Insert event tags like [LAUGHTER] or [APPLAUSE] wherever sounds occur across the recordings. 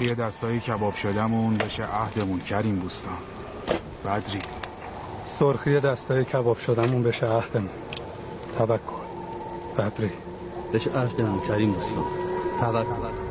سرخی دستای کباب شدمون بشه عهدمون. کریم بوستان. بدری. سرخی دستای کباب شدمون بشه عهدمون. توکل. بدری. بشه عهدمون کریم بوستان. توکل.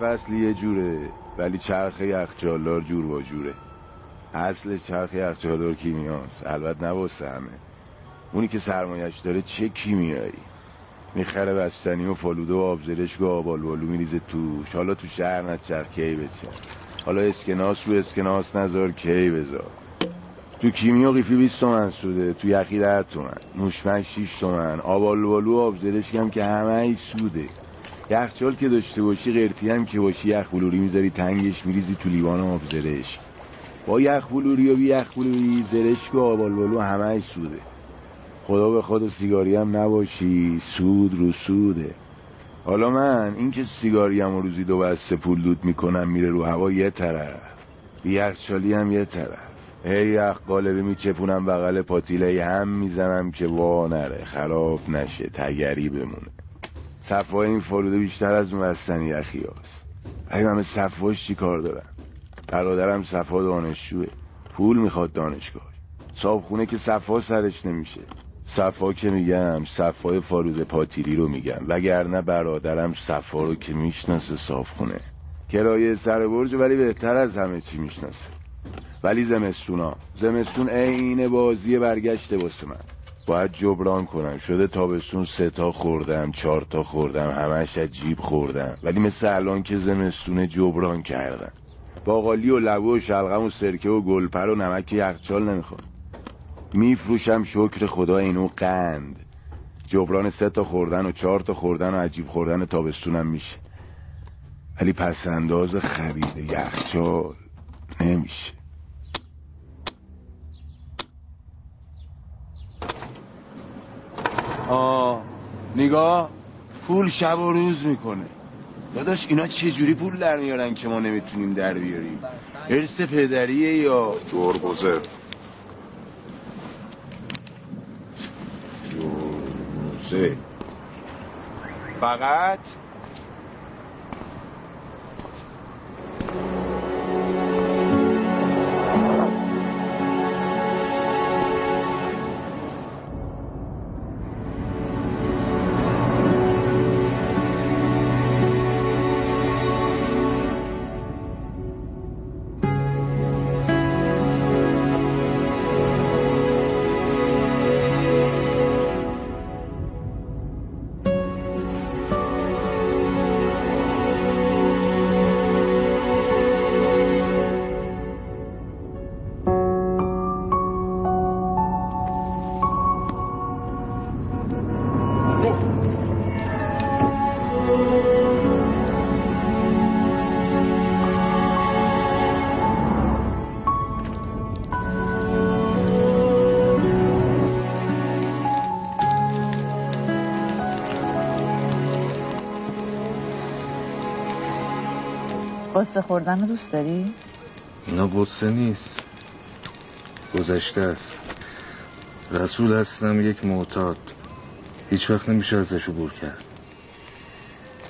فصل یه جوره ولی چرخ یخچالدار جور با جوره. اصل چرخ یخچالدار کیمیاست؟ البته نباسته همه. اونی که سرمایش داره چه کیمیایی؟ می‌خره بستنی و فالوده و آبزرشک و آبالوالو میریزه توش. حالا تو شهر نچرخ کی بچر حالا اسکناس رو اسکناس نذار کی بذار. تو کیمیا قیفی 20 تومن سوده تو یخی در تومن. نوشمک 6 تومن. آبالوالو و هم که همه ای سوده. یخچال که داشته باشی قرتی هم که باشی. یخ بلوری می‌ذاری تنگش میریزی تو لیوان آب زرش. با یخ بلوری و بی یخ بلوری زرشک و آبالولو همه سوده. خدا به خود سیگاری هم نباشی سود رو سوده. حالا من این که سیگاری هم روزی دو بسته پول دود می‌کنم میره رو هوا یه طرف. یخچالی هم یه طرف. هی یخ قالبی میچپونم بغل پاتیله هم می‌زنم که وا نره. خراب نشه تگری بمونه. صفای این فالوده بیشتر از بستنی یخی هست اگه همه صفاش چی کار دارم؟ برادرم صفا دانشجوه. پول می‌خواد دانشگاه صابخونه که صفا سرش نمیشه. صفا که میگم صفای فالوده پاتیلی رو میگم. وگرنه برادرم صفا رو که می‌شناسه صابخونه. کرایه سر برج ولی بهتر از همه چی می‌شناسه. ولی زمستونا. زمستون عین بازی برگشته واسه من. باید جبران کنم. شده تابستون سه تا خوردم چهار تا خوردم همش از جیب خوردم. ولی مثل الان که زمستون جبران کردم باقالی و لبو و شلغم و سرکه و گلپر و نمک یخچال نمی‌خوام میفروشم شکر خدا اینو قند. جبران سه تا خوردن و چهار تا خوردن و عجیب خوردن تابستونم میشه. ولی پس انداز خرید یخچال نمیشه. آه. نگاه پول شب و روز می‌کنه. داداش اینا چه جوری پول در میارن که ما نمی‌تونیم در بیاریم؟ ارث پدریه یا جربوزه جربوزه فقط قصه خوردن رو دوست داری؟ اینا قصه نیست. گذشته است. رسول هستم یک معتاد. هیچ وقت نمیشه ازش عبور کرد.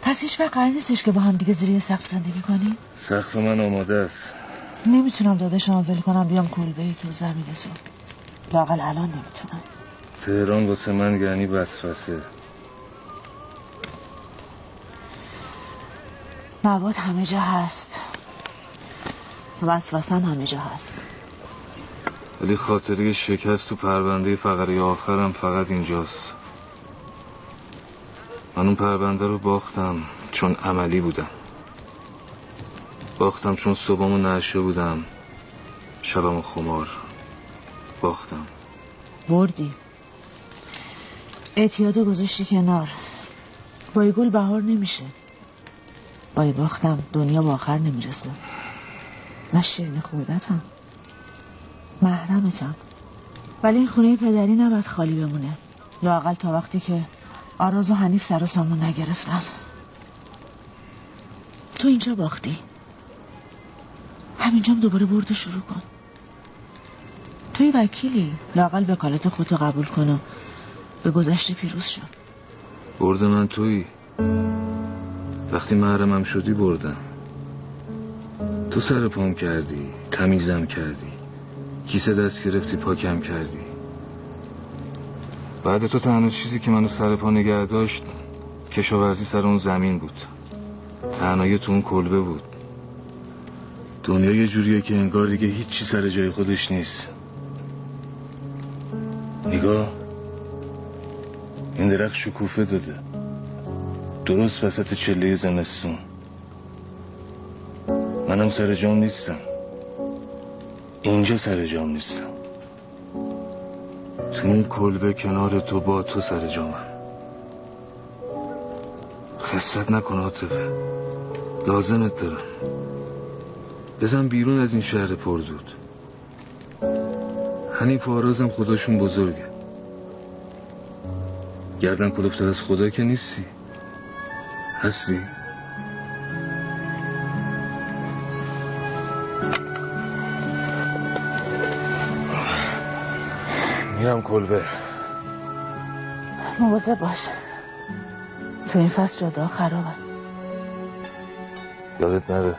پس هیچ وقت قرار نیستش که با هم دیگه زیر سقف زندگی کنیم؟ سقف من آماده است. نمی‌تونم داداشم ول کنم بیام کلبه تو زمین تو. لاقل الان نمی‌تونم. تهران واسه من یعنی وسوسه. مواد همه جا هست. وسوسن همه جا هست. ولی خاطره شکست تو پرونده فقره آخرم فقط اینجاست. من اون پرونده رو باختم چون عملی بودم. باختم چون صبحمو نشه بودم. شبمو خمار باختم. بردی. اعتیادو گذاشتی کنار. با گل بهار نمیشه. با باختم دنیا با آخر نمی‌رسه. من شیرین خوردتم محرمتم ولی این خونه پدری نباید خالی بمونه. لاقل تا وقتی که آراز و حنیف سر و سامون نگرفتن تو اینجا باختی. همینجام دوباره برد شروع کن. توی وکیلی. لاقل وکالت خودتو قبول کنم به گذشته پیروز شد برد من توی وقتی محرمم شدی بردم. تو سر پام کردی تمیزم کردی. کیسه دست گرفتی پاکم کردی. بعد تو تنها چیزی که منو سر پا نگه داشت کشاورزی سر اون زمین بود. تنهایی تو اون کلبه بود. دنیا یه جوریه که انگار دیگه هیچی سر جای خودش نیست. نگاه. این درخت شکوفه داده. درست وسط چله زمستون. منم سر جام نیستم. اینجا سر جام نیستم. تو اون کلبه کنار تو با تو سر جامم. خستت نکن عاطفه. لازمت دارم. بزن بیرون از این شهر پرزود. حنیف آرازم خداشون بزرگه. گردن کلفتر از خدا که نیستی. هستی میرم کلبه. مواظب باش. تو این فصل جاده خرابه. یادت نره.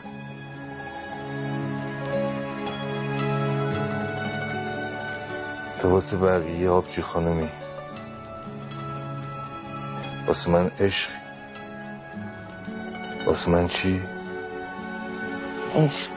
تو واسه بقیه آبجی خانمی. واسه من عشق. واسه من چی؟ عشق.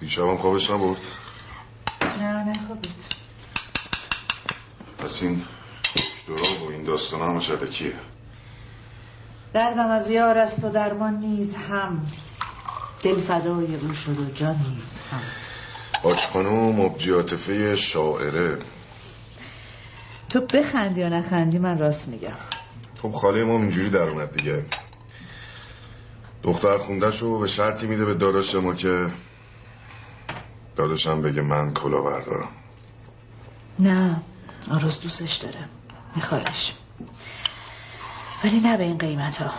دیشبم خوابش نبرد. نه نخوابید پس این دوران و این داستان هم شدکیه دردم از یار است و درمان نیز هم. دل فدای او شد و جان نیز هم. آج خانم مبجی عاطفه شاعره. تو بخندی یا نخندی من راست میگم. خب خاله ما اینجوری در اومد دیگه. دختر خوندهش رو به شرطی میده به داداش ما که داداشم بگه من کلا بردارم نه آراز دوستش داره. میخوادش ولی نه به این قیمت ها.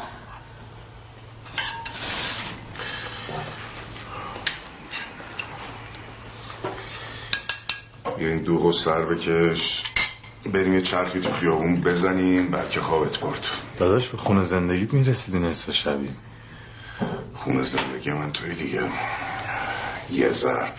یه این دوغ و سر بکش. بریم یه چرخی تو خیابون بزنیم بلکه خوابت برد. داداش به خونه زندگیت می‌رسیدی نصف شبی. خونه زندگی من توی دیگه. یه ضرب.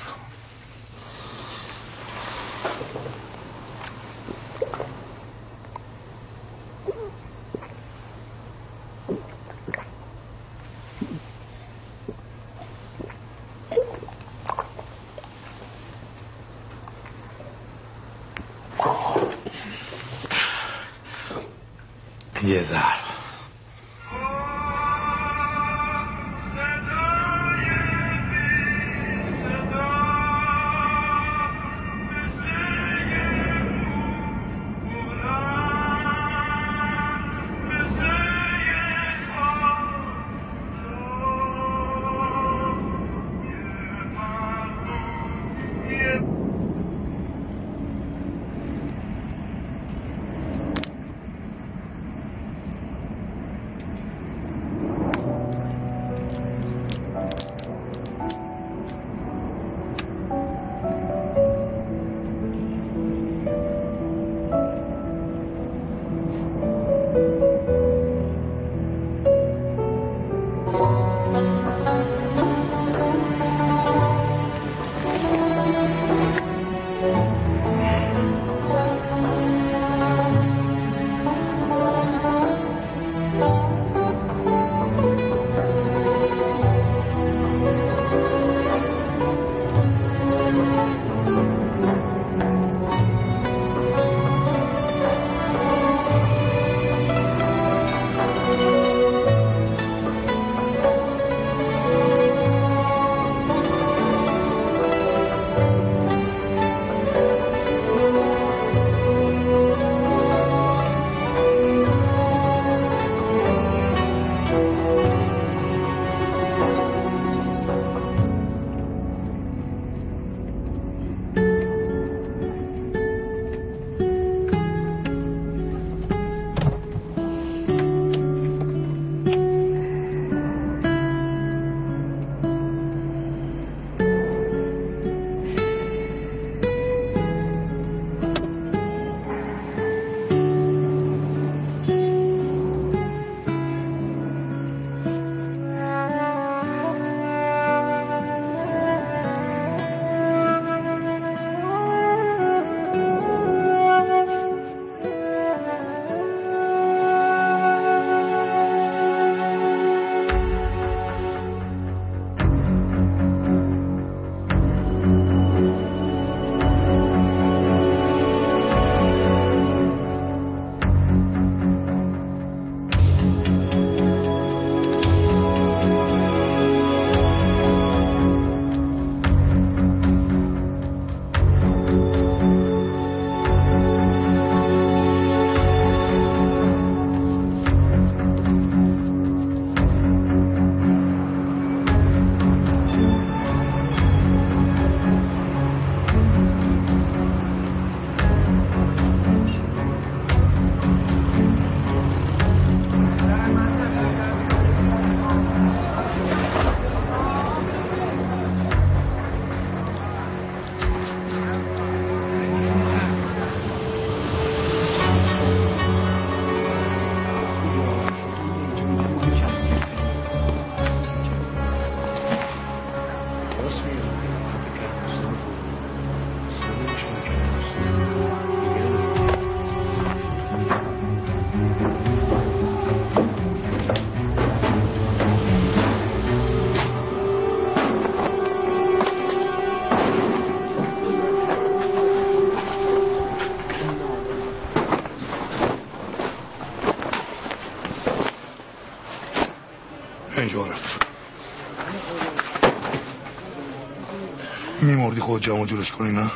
خود جمع جورش کنی نه؟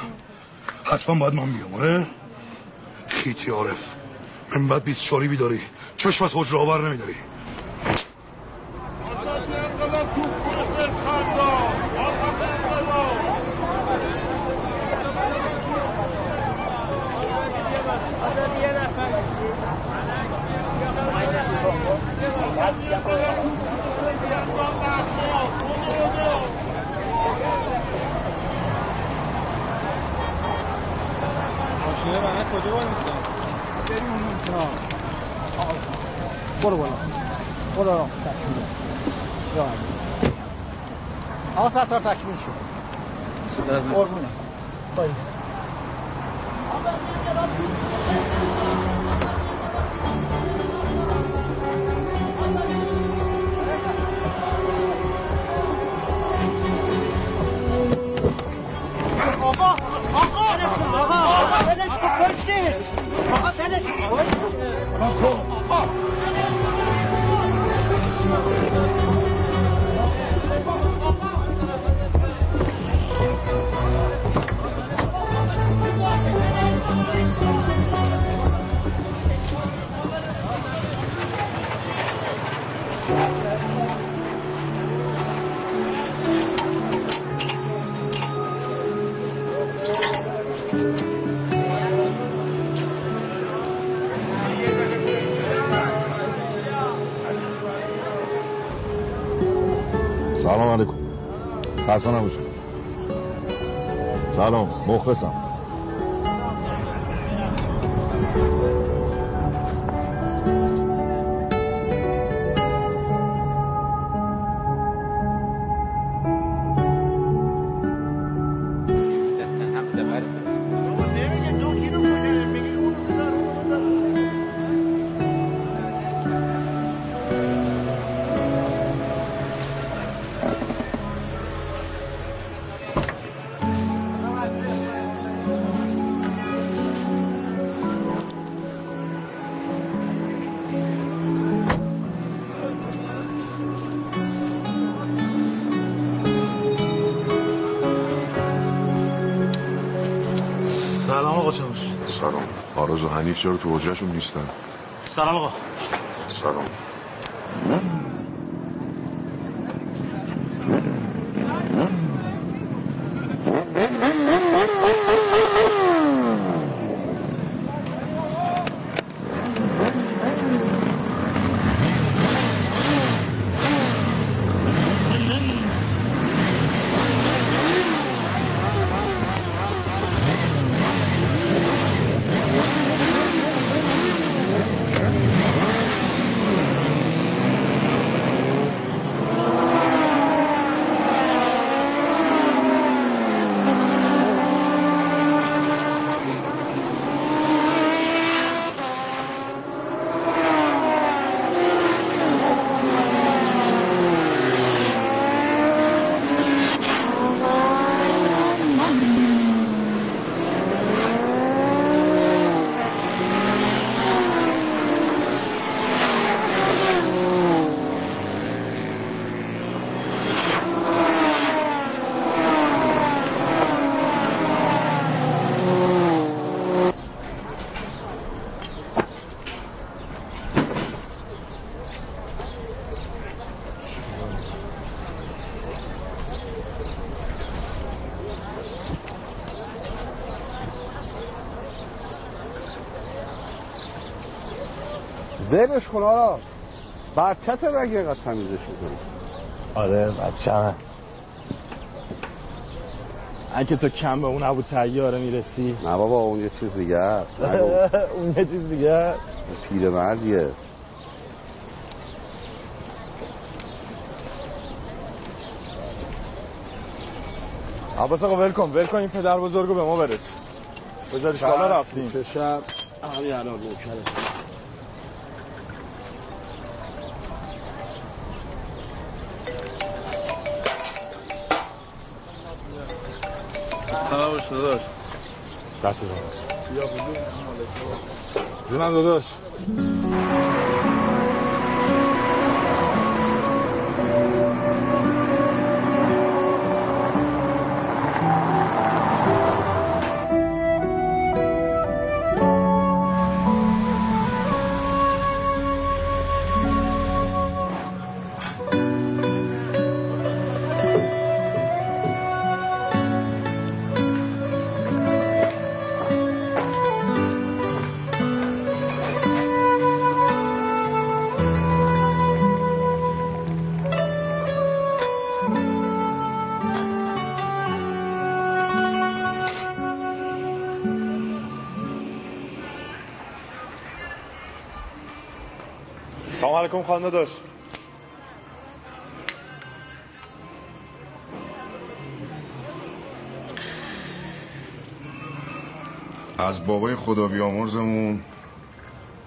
حتما باید من بیام آره؟ خیتی عارف من بعد بیت شاری بیداری چشم از حجره آور نمیداری ماشینه من کجا باید میستن بریم اون برو برو برو تکمیل آقا ستار تکمیل شد. قربونه سلام علیکم. خسته نباشید. سلام. مخلصم. چرا تو حجرشون نیستن. سلام آقا. سلام. زیرش کن آرا بچت مگه اینقدر تمیزش می‌کنی آره بچه همه. اگه تو کم به اون ابو تیاره می‌رسی. نه بابا اون یه چیز دیگه است. [LAUGHS] اون یه چیز دیگه است. پیرمردیه عباس آقا ول کن ول کن این پدر بزرگو به ما برس. بذارش بالا رفتیم. چه شب؟ همین الان باش داداش. دست جونم داداش. علیکم خانده داشت از بابای خدا بیامرزمون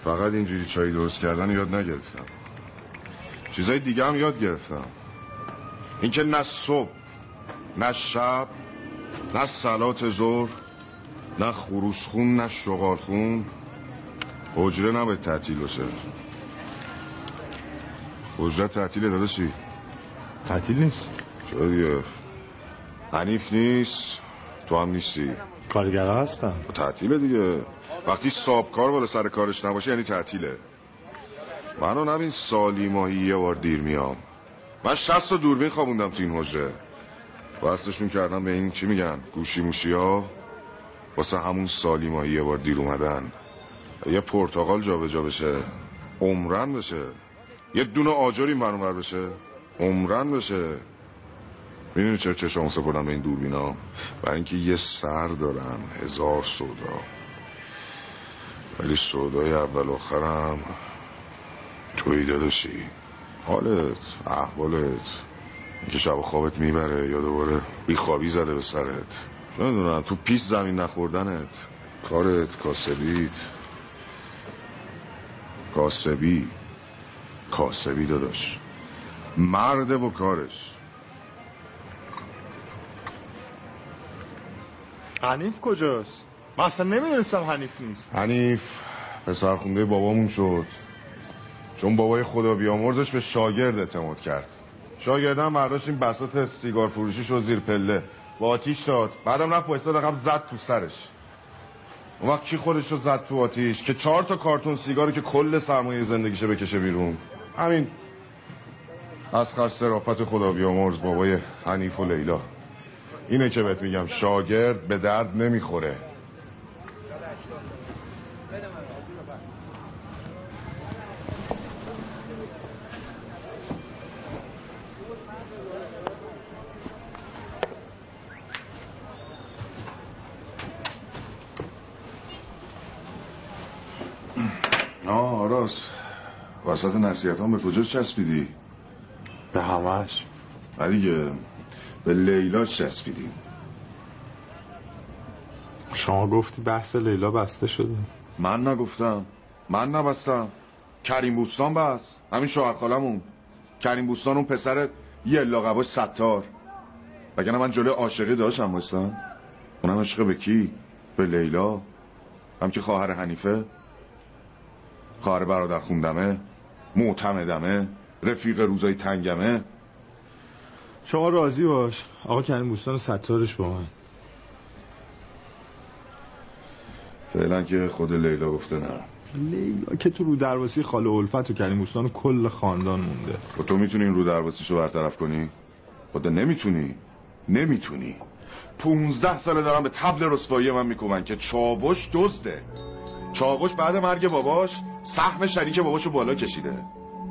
فقط اینجوری چای درست کردن یاد نگرفتم. چیزای دیگه هم یاد گرفتم. اینکه نه صبح نه شب نه سلات ظهر نه خروسخون نه شغالخون حجره نباید تعطیل باشه. حجره تعطیل داداشی تعطیل نیست؟ چرا دیگه حنیف نیست. تو هم نیستی. کارگره هستم تعطیله دیگه. وقتی کار بالا سر کارش نباشه یعنی تعطیله. منو نبین سالی ماهی یه بار دیر میام. من شست تا دوربین خوابوندم تو این حجره. وصلشون کردم به این چی میگن؟ گوشی موشی ها واسه همون سالی ماهی یه بار دیر اومدن. یه پرتغال جا جا بشه. عمرن بشه. یه دونه آجری منور بشه. عمرن بشه. می‌دونی چرا چشم سپردم به این دوربینا؟ برای اینکه یه سر دارم هزار سودا. ولی سودای اول آخرم توی داداشی. حالت احوالت. اینکه شب خوابت می‌بره یا دوباره بیخوابی زده به سرت. نمی‌دونم تو پیس زمین نخوردنت. کارت کاسبیت. کاسبی کاسبی داداش. مرد و کارش. حنیف کجاست؟ من اصلا نمی‌دونستم حنیف نیست. حنیف پسر خونده بابامون شد. چون بابای خدا بیامرزش به شاگرد اعتماد کرد. شاگرد هم برداشت این بساط سیگار فروشی شد زیر پله. با آتیش داد. بعدم رفت پایستاد رقم زد تو سرش. اون وقت کی خودش رو زد تو آتیش؟ که چهار تا کارتون سیگاری که کل سرمایه زندگیشه بکشه بیرون. همین اسخر سرافت خدا بیامرز بابای حنیف و لیلا. اینه که بهت میگم شاگرد به درد نمی‌خوره آه آراس وسط نصیحت به کجا چسبیدی؟ به همش. ولی به لیلا چسبیدیم شما گفتی بحث لیلا بسته شده. من نگفتم. من نبستم. کریم بوستان بس. همین شوهر خالمون. کریم بوستان اون پسر یه لاغباش ستار. وگرنه من جلوی عاشقی داشتم بستم اونم عشق به کی؟ به لیلا. هم که خواهر حنیفه. خواهر برادر خوندمه. معتمدمه رفیق روزای تنگمه. شما راضی باش. آقا کریم بوستان ستارش با من. فعلا که خود لیلا گفته نه. لیلا که تو رو درواسی خاله الفت و کریم بوستان کل خاندان مونده. و خب تو می‌تونی این رو درواسیشو برطرف کنی؟ خود نمی‌تونی. نمی‌تونی. پونزده ساله دارم به تبل رسوایی من می‌کنن که چاوش دزده. چاوش بعد مرگ باباش. سهم شریک باباشو بالا کشیده.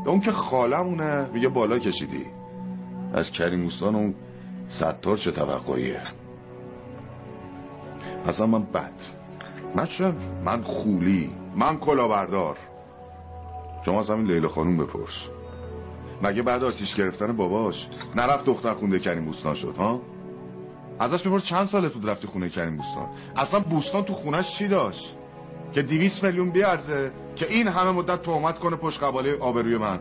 اون که خالمونه میگه بالا کشیدی. از کریموستان اون ستار چه توقعیه. اصلا من بد. من چه؟ من خولی. من کلاوردار. شما از همین لیلا خانوم بپرس. مگه بعد آتیش گرفتن باباش نرفت دختر خونده کریم بوستان شد ها؟ ازش بپرس چند ساله تو رفتی خونه کریم بوستان اصلا بوستان تو خونش چی داشت؟ که دیویس میلیون بیارزه که این همه مدت تهمت کنه پشت قباله آبروی من.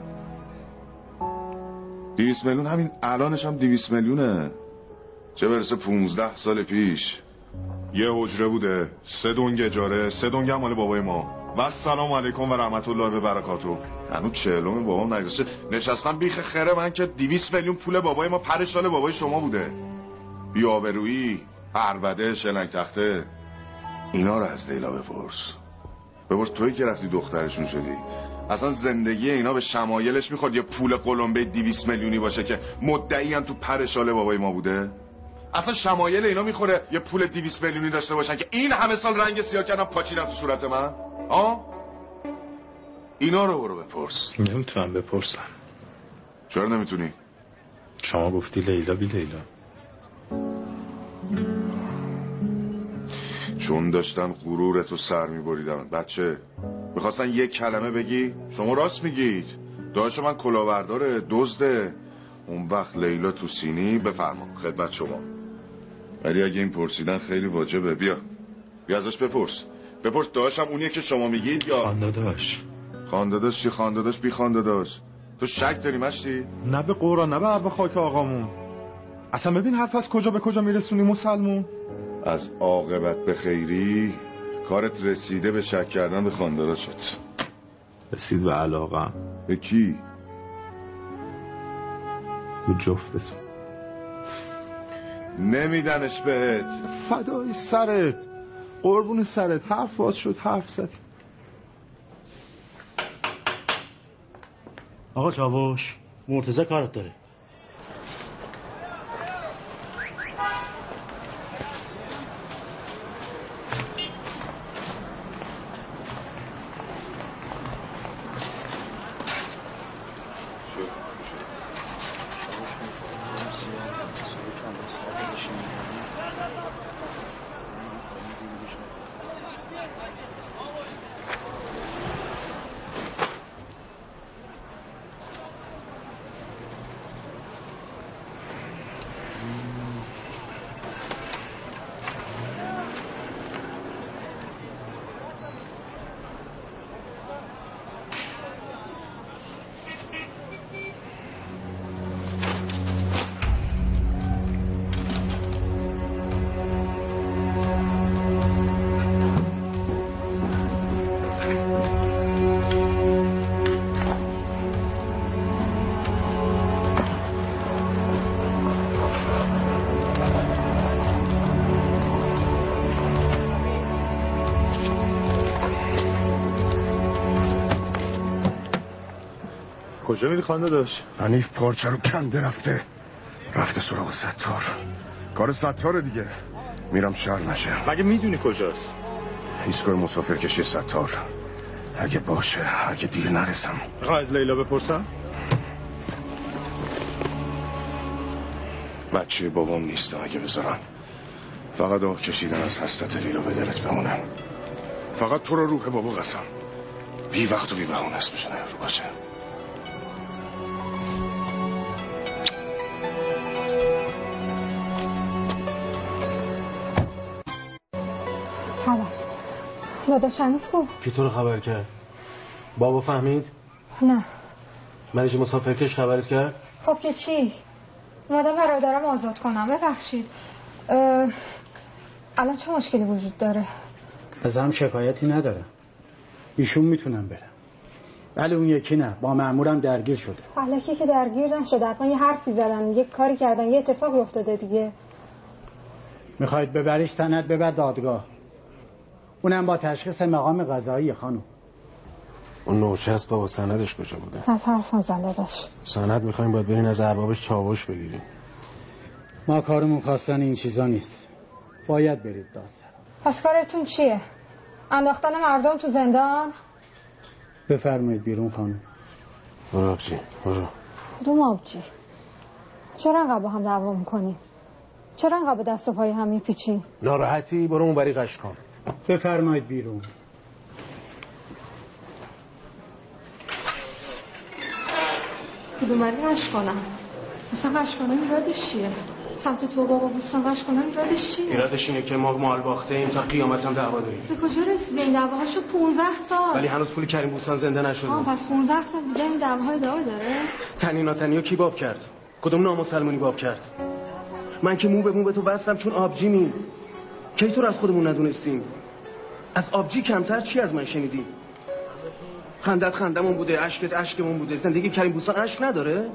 دیویس میلیون همین الانش هم دیویس میلیونه. چه برسه پونزده سال پیش. یه حجره بوده سه دونگ اجاره سه دونگ هم مال بابای ما. و سلام علیکم و رحمت الله به برکاتو هنو چهلوم بابام نگذاشته نشستم بیخ خره من که دیویس میلیون پول بابای ما پر بابای شما بوده. بیابرویی عربده شلنگ تخته. اینا رو از لیلا بپرس. بپرس توی که رفتی دخترشون شدی. اصلا زندگی اینا به شمایلش می‌خواد یه پول قلمبه دیویس میلیونی باشه که مدعی هم تو پرشاله بابای ما بوده؟ اصلا شمایل اینا می‌خوره یه پول دیویس میلیونی داشته باشن که این همه سال رنگ سیاه کردن پاچیدن تو صورت من؟ آه؟ اینا رو برو بپرس. نمی‌تونم بپرسم. چرا نمی‌تونی؟ شما گفتی لیلا بی لیلا. چون داشتن غرورتو سر میبریدن. بچه می‌خواستن یک کلمه بگی؟ شما راست میگید. داشت من کلاورداره دزده. اون وقت لیلا تو سینی بفرما خدمت شما. ولی اگه این پرسیدن خیلی واجبه. بیا. بیا ازش بپرس. بپرس داشتم اونیه که شما میگید یا؟ خانداداش. خانداداش چی خانداداش؟ بی خانداداش. تو شک داری مشتی؟ نه به قرآن نه به حرف خاک آقامون. اصلا ببین حرف از کجا به کجا میرسونی مسلمون. از عاقبت به خیری کارت رسیده به شک کردن به خاندادات شد. رسید به علاقم به کی؟ به جفتتون. نمیدنش بهت. فدای سرت. قربون سرت. حرف باز شد حرف زد. آقا چاوش مرتزه کارت داره. کجا میری خانده داشت؟ حنیف پارچه رو کنده رفته. رفته سراغ ستار. کار ستاره دیگه. میرم شر نشه. مگه می‌دونی کجاست؟ ایستگاه مسافر کشی ستار. اگه باشه اگه دیر نرسم. می‌خوای از لیلا بپرسم؟ بچه بابام نیستم اگه بذارن فقط آه کشیدن از حسرت لیلا به دلت بمونم فقط تو رو روح بابا قسم. بی وقت و بی بهانه اسمش نیار باشه. داداش هنوز کو کی تو رو خبر کرد؟ بابا فهمید؟ نه. منش مسافرکش خبرت کرد؟ خب که چی؟ اومدم برادرم آزاد کنم ببخشید. اه، الان چه مشکلی وجود داره؟ از هم شکایتی ندارم ایشون می‌تونم برم ولی اون یکی نه با مامورم درگیر شده. الکی که درگیر نشده حتما یه حرفی زدن یه کاری کردن یه اتفاقی افتاده دیگه. می‌خواید ببریش سند ببر دادگاه. اونم با تشخیص مقام قضایی خانم. اون نوچه است بابا سندش کجا بوده؟ از حرف نزن داداش. سند می‌خوایم باید برین از اربابش چاوش بگیریم. ما کارمون خواستن این چیزا نیست. باید برید دادسرا پس کارتون چیه؟ انداختن مردم تو زندان؟ بفرمایید بیرون خانم. برو آبجی برو. کدوم آبجی؟ چرا انقدر با هم دعوا می‌کنیم چرا انقدر به دست و پای هم میپیچیم ناراحتی؟ برو اون بری قش کن. بفرمایید بیرون. کدوم ولی قش کنم مثلا کنم ایرادش چیه؟ سمت تو بابا بوستان قش کنم ایرادش چیه؟ ایرادش اینه که ما مال باخته ایم تا قیامت هم دعوا داریم. به کجا رسیده این دعواهاشو 15 سال. ولی هنوز پول کریم بوستان زنده نشده. آه پس 15 سال دیگه این دعواهای ادامه داره. تنینا تنیا کی باب کرد؟ کدوم نامسلمونی باب کرد؟ من که مو به مو به تو بستم چون آبجی می کی تو رو از خودمون ندونستیم؟ از آبجی کمتر چی از من شنیدی؟ خندت خندمون بوده اشکت اشکمون بوده. زندگی کریم بوستان اشک نداره؟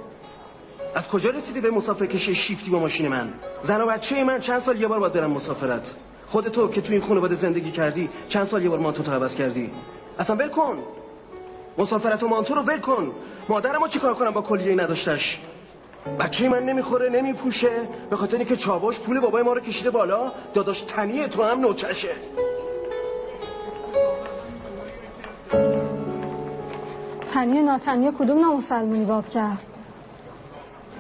از کجا رسیدی به مسافر کشی شیفتی با ماشین من؟ زن و بچه من چند سال یه بار باید برم مسافرت. خود تو که تو این خانواده زندگی کردی چند سال یه بار مانتو تو عوض کردی؟ اصلا ول کن! مسافرت و مانتو رو ول کن! مادرمو چیکار کنم با کلیه نداشتش؟ بچه من نمی‌خوره نمیپوشه. به خاطر اینکه چاوش پول بابای ما رو کشیده بالا داداش تنی تو هم نوچشه. تنی و ناتنی کدوم نامسلمونی باب کرد؟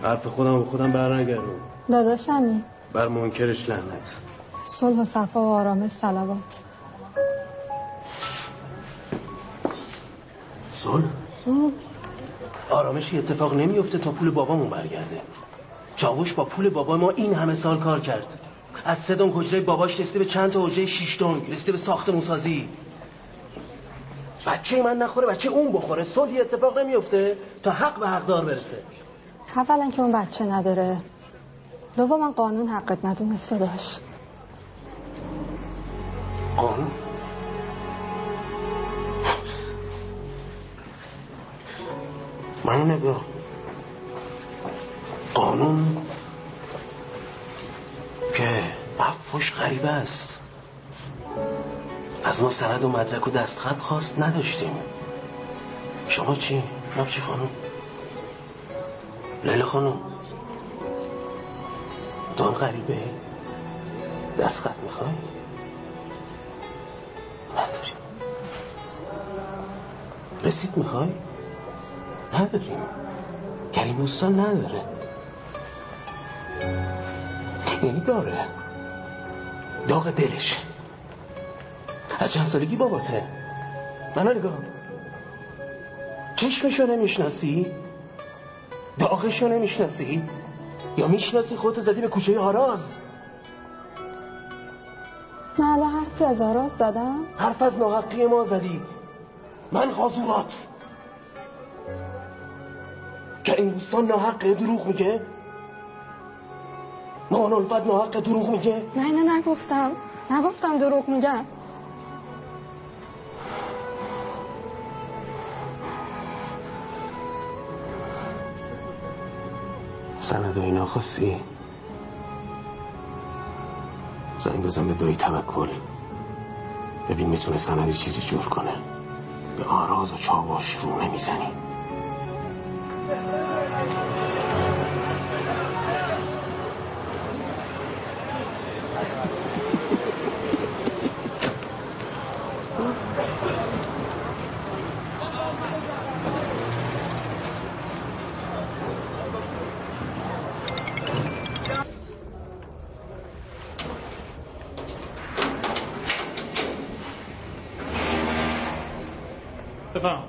حرف خودم به خودم برنگردم داداشمی بر منکرش لعنت. صلح و صفا و آرامش صلوات صلح؟ ام. آرامشی اتفاق نمیفته تا پول بابامون برگرده. چاوش با پول بابا ما این همه سال کار کرد. از سه دون حجره باباش رسیده به چند تا حجره شیش دون رسیده به ساخت سازی. بچه من نخوره بچه اون بخوره؟ صلحی اتفاق نمیفته تا حق به حقدار برسه. اولا که اون بچه نداره. دوما قانون حقت ندونسته داشت قانون؟ من نگاه قانون که افوش غریبه است. از ما سند و مدرک و دستخط خواست نداشتیم شما چی؟ چی خانم؟ لیلا خانم دان غریبه دستخط می‌خوای؟ نداریم رسید می‌خوای؟ نداریم کریم دوستان نداره یعنی داره داغ دلش از چند سالگی باباته من نگاه. چشمشو نمی‌شناسی؟ داغشو نمی‌شناسی؟ یا می‌شناسی خودتو زدی به کوچه آراز؟ من الان حرفی از آراز زدم؟ حرف از ناحقی ما زدی. من خازورات که این دوستان ناحقه دروغ میگه؟ مان الفت ناحق دروغ میگه؟ نه نه نگفتم. نگفتم دروغ میگم سند و اینا خواستی؟ زنگ بزن به دایی توکل. ببین می‌تونه سندی چیزی جور کنه. به آراز و چاواش رو نمی‌زنی بفهم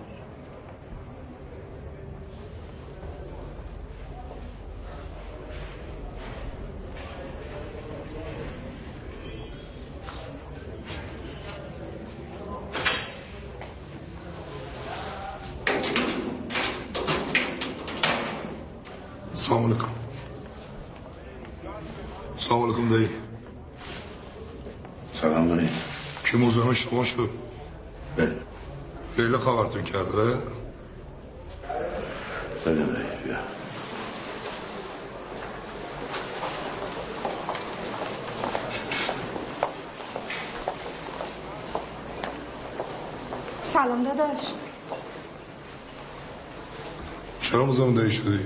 سلام علیکم سلام علیکم دایی سلام دایی کی موضوع شما شد؟ بله. لیلا خبرتون کرده؟ بله دایی بیا. سلام داداش. چرا مزاحم دایی شدی؟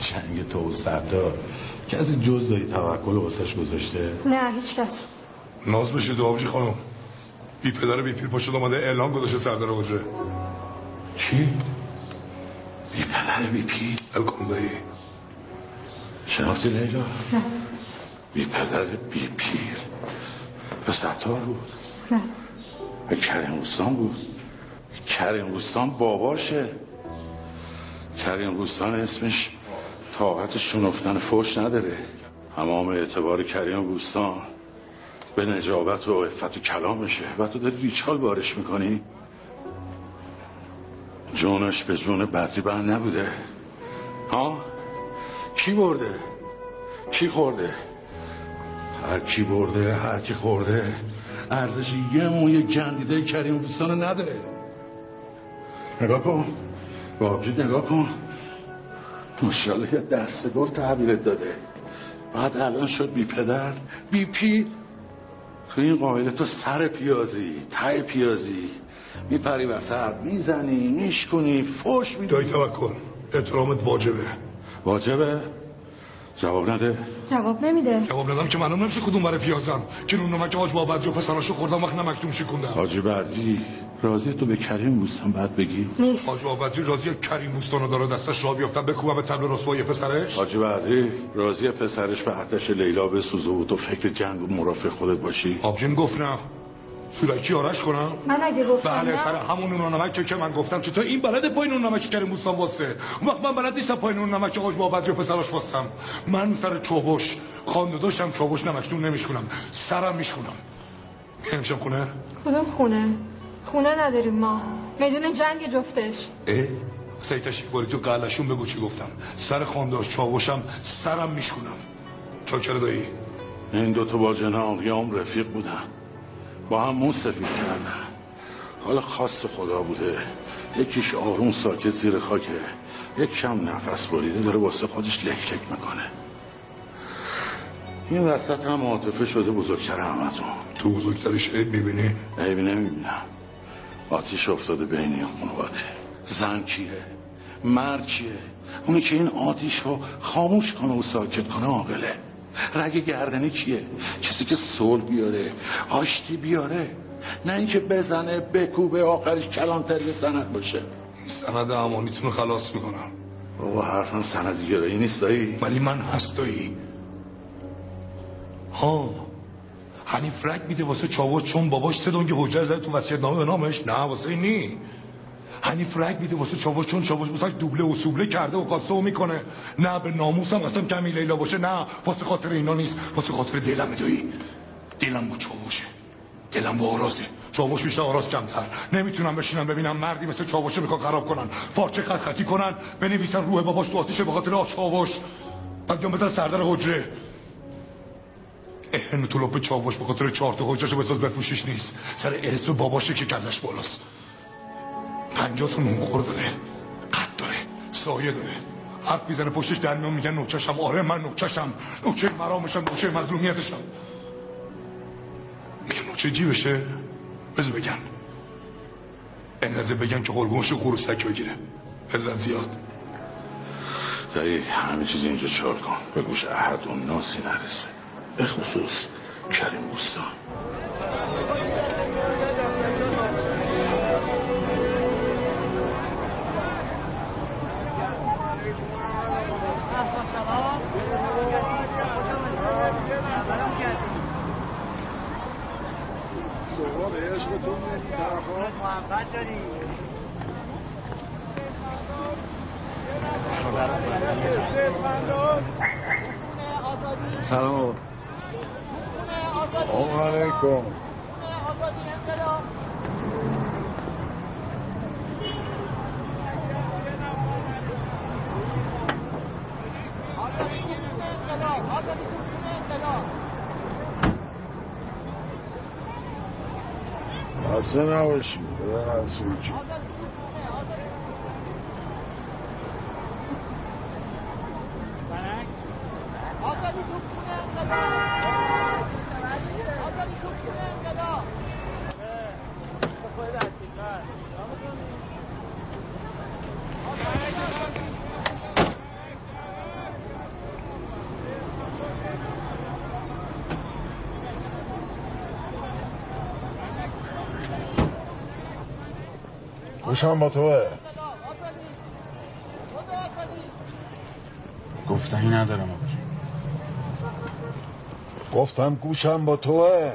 جنگ تو و سردار. کسی جز دایی توکل واسش گذاشته؟ نه هیچ کس. ناز بشه دو آبجی خانم. بی پدر بی پیر پاشد آمده اعلام گذاشته سردار حجره. چی؟ بی پدر بی پیر؟ الکن دایی شناختی لیلا؟ نه. بی پدر بی پیر. به ستار بود. نه. به کریم روستان بود. کریم روستان باباشه. کریم روستان اسمش طاقت شنفتن فوش نداره. تمام اعتبار کریم روستان به نجابت و عفت کلامشه. و تو داری ریچال بارش می‌کنی؟ جونش به جون بدری بند نبوده. ها؟ کی برده؟ کی خورده؟ هر کی برده هر کی خورده ارزش یه موی گندیده کریم دوستان نداره. نگاه کن. بابجی نگاه کن. ماشاءالله یه دسته گل تحویلت داده. بعد الان شد بی پدر بی پیر تو این قاعده تو سر پیازی ته پیازی. میپری وسط می‌زنی میشکنی فوش میدی. دایی توکل احترامت واجبه. واجبه؟ جواب نده. جواب نمیده. جواب ندم که معلوم نمیشه کدوم برای پیازم. که نون نمک حاج بابد و پسراشو خوردم وقت نمکتون شکوندم. حاجی بدری راضی تو به کریم بوستان بعد بگی؟ نیست. حاج بابدی راضی کریم بوستانو داره دستش را بیافتم بکوبم به تبل رسوای پسرش. حاجی بدری راضی پسرش به آتش لیلا بسوزه و تو فکر جنگ و مرافق خودت باشی. آبجین گفت نه سورکی آرش کنم؟ من اگه گفتم بله نه. سر همون نون نمک که من گفتم. چطور این بلد پای نون نمک کریم بوستان واسه اون وقت من بلد نیستم پای نون نمک آقاش بابت جو پسراش واسم من سر چوبش خانده داشتم چوبش نمکتون نمیشکنم سرم میشکنم میشم خونه؟ کدوم خونه. خونه نداریم ما. میدون جنگ جفتش. اه سعی تشریف باری تو قلشون بگو چی گفتم. سر خانداش چاوشم سرم میشکنم چاکر دایی؟ این دوتا با جناب آقیام رفیق بودن. با هم مو سفید کردن. حالا خاص خدا بوده. یکیش آروم ساکت زیر خاکه. یک کم نفس بریده داره واسه خودش لک لک می‌کنه. این وسط هم عاطفه شده بزرگتر همتون. تو بزرگترش عیب می‌بینی؟ عیب نمی‌بینم. آتیش افتاده بین این خانواده. زن کیه؟ مرد کیه؟ اونی که این آتیش رو خاموش کنه و ساکت کنه عاقله. رگ گردنی کیه؟ کسی که صلح بیاره آشتی بیاره. نه اینکه بزنه بکوبه آخرش کلانتری سند باشه. این سند امانیتون خلاص می‌کنم. بابا حرفم سند گرایی نیست دایی. ولی من هست دایی ها حنیف رگ میده واسه چاوش چون باباش سه دنگ حجر زده تو وسیعت نامه به نامش؟ نه واسه نی. حنیف رگ میده واسه چاوش چون چاوش واسه دوبله و سوبله کرده و کاسه و می‌کنه. نه به ناموسم اصلا کمی لیلا باشه. نه واسه خاطر اینا نیست. واسه خاطر دلم دایی دلم با چاوشه. دلم با آرازه. چاوش بیشتر آراز کمتر. نمی‌تونم بشینم ببینم مردی مثل چاوشه می‌خواد خراب کنن. پارچه خط خطی کنن. بنویسن روح باباش تو آتیشه به خاطر چاوش. بعد بیان بزن سردر حجره. اهن تو لپ چاوش به خاطر چهار تا حجرشو بساز بفروشیش نیست. سر احس باباشه که کلش بالاست. پنجاه تا نون خور داره. قد داره. سایه داره. حرف می‌زنه پشتش در میان میگن نوچشم آره من نوچشم نوچه مرامشم نوچه مظلومیتشم. میگه نوچه جیبشه؟ بذار بگن انقدر بگن که قرگوش قروسک بگیره. بزن زیاد. دایی همه چیز اینجا چار کن. به گوش احد و ناسی نرسه. به خصوص کریم بوستان سلام. آقا علیکم. خسته نباشی خدا رسول گوشم با توه گفتنی ندارم آقا جون. گفتم گوشم با توه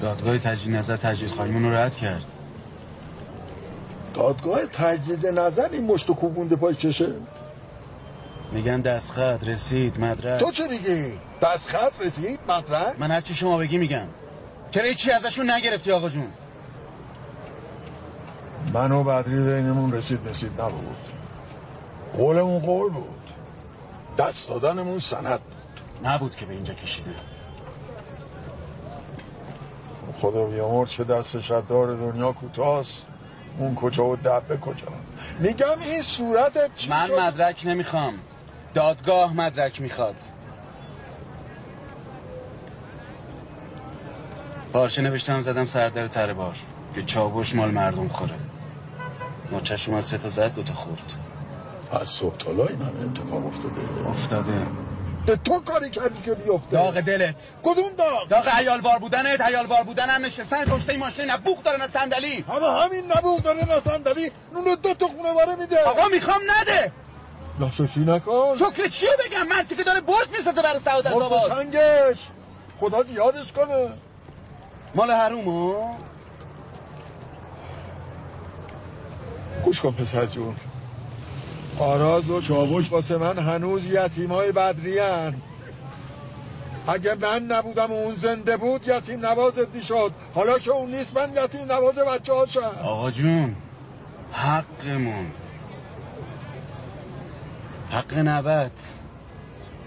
دادگاه تجدید نظر تجدید خواهیمون رو رد کرد دادگاه تجدید نظر این مشت و کوبونده پای چشه میگن دستخط رسید مدرک تو چه میگی؟ دستخط رسید مدرک؟ من هر چی شما بگی میگم چرا هیچی ازشون نگرفتی آقا جون؟ من و بدری بینمون رسید رسید نبود. قولمون قول بود. دست دادنمون سند بود. نبود که به اینجا کشیده خدا بیامرد که دست شدار دنیا کوتاست. اون کجا و دبه کجا. میگم این صورت چی من شد؟ مدرک نمی‌خوام. دادگاه مدرک می‌خواد. پارچه نوشتم زدم سردر تره بار. که چاوش مال مردم خوره. نوچشم از سه تا زد دوتا خورد. از صبح تا لای من اتفاق افتاده. افتاده. به تو کاری کردی که بیفته؟ داغ دلت. کدوم داغ؟ داغ عیال بار بودنت عیال بار بودنم نشستن پشت این ماشین نه بوخ داره نه صندلی. همه همین نبوغ داره نه صندلی. نون دو تا خونه باره میده. آقا می‌خوام نده. ناشکری نکن. شکر چیه بگم؟ من که داره برد می‌سازه برای سعادت آباد چنگش. خدا زیادش کنه. مال حرومو گوش کن پسر جون. آراز و چاوش واسه من هنوز یتیمای بدریان اگه من نبودم و اون زنده بود یتیم نوازت می‌شد حالا که اون نیست من یتیم نواز بچه هاشم آقا جون حقمون. حق نبت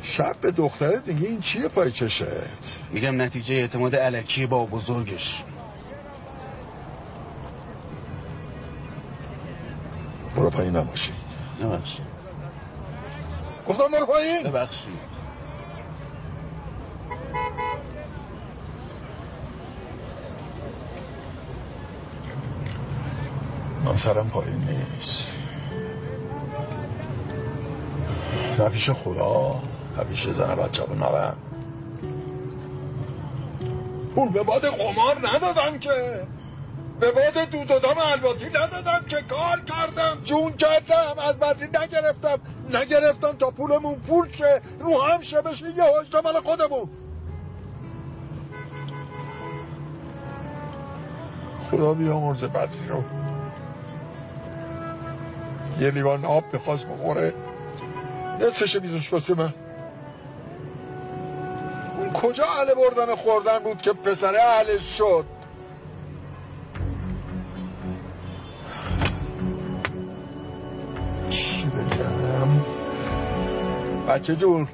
شب به دخترت دیگه این چیه پای چشت؟ میگم نتیجه اعتماد علکی با بزرگش. برو پایین نباشی. ببخشید گفتم برو پایین. ببخشید. من سرم پایین نیست. نه پیش خدا. پیش زن بچه و نوم پول به باد قمار ندادم که. به باد دود و دم الباتی ندادم که. کار کردم جون کردم از بدری نگرفتم. نگرفتم تا پولمون پول که رو هم شه بشه یه هشتا مال خودمون. خدا بیامرزه بدری رو. یه لیوان آب می‌خواست بخوره. نصفش میزوش واسه من. اون کجا اهل بردن خوردن بود که پسر اهلش شد؟ چی بگم؟ بچه جون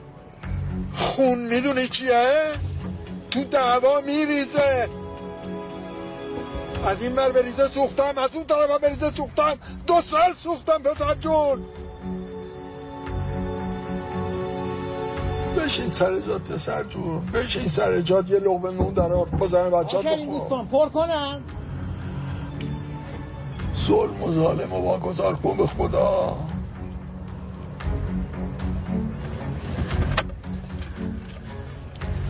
خون می‌دونی چیه؟ تو دعوا میریزه. از این بر بریزه سوختم از اون طرف بریزه سوختم. دو سال سوختم پسر جون. بشین سر جاد پسر جون بشین سر جاد یه لغمه نون در آر. بزن بچه دوستان پر کنم ظلم و ظالم و واگذار کن به خدا.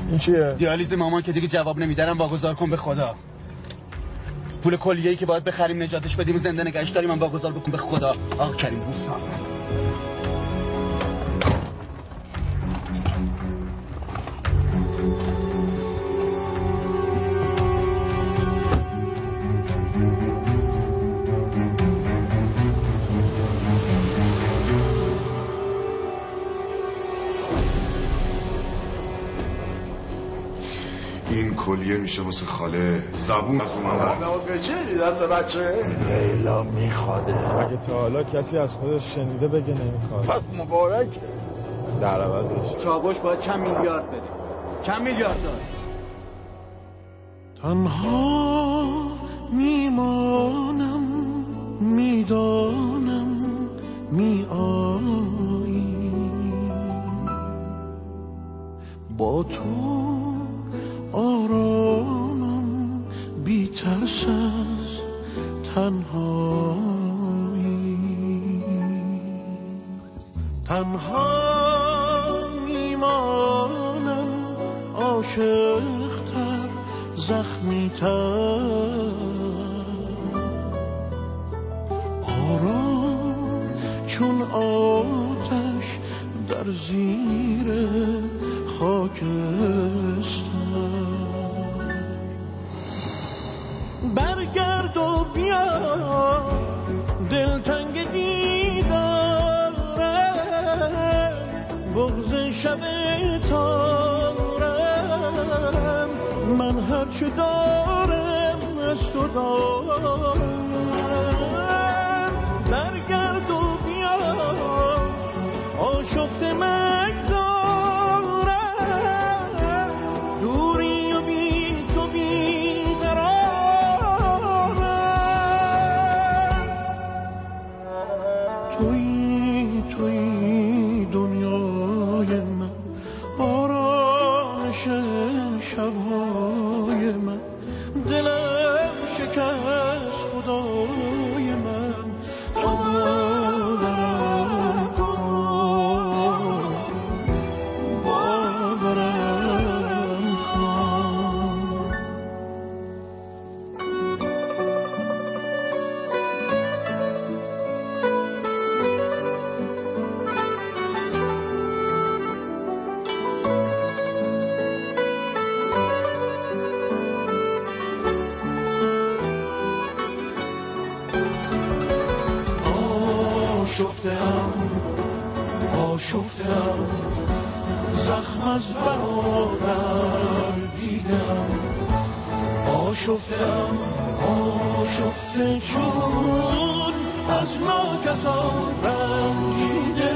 این چیه؟ دیالیز مامان که دیگه جواب نمیدارم واگذار کن به خدا. پول کلیه‌ای که باید بخریم نجاتش بدیم و زنده نگهش داریم من واگذار بکن به خدا. آقا کریم بوستان کلیه میشه واسه خاله. زبون از من به چه دست بچه؟ لیلا میخواده اگه تا حالا کسی از خودش شنیده بگه نمی‌خواد. پس مبارک. در عوضش. چاوش باید چند میلیارد بده. چند میلیارد داد؟ تنها میمانم می‌دانم می آیی با تو آرامم بی ترس از تنهایی تنها میمانم عاشقتر زخمی آشفتم آشفتم. زخم از برادر دیدم. آشفتم آشفته چون از ما کسان رنجیده.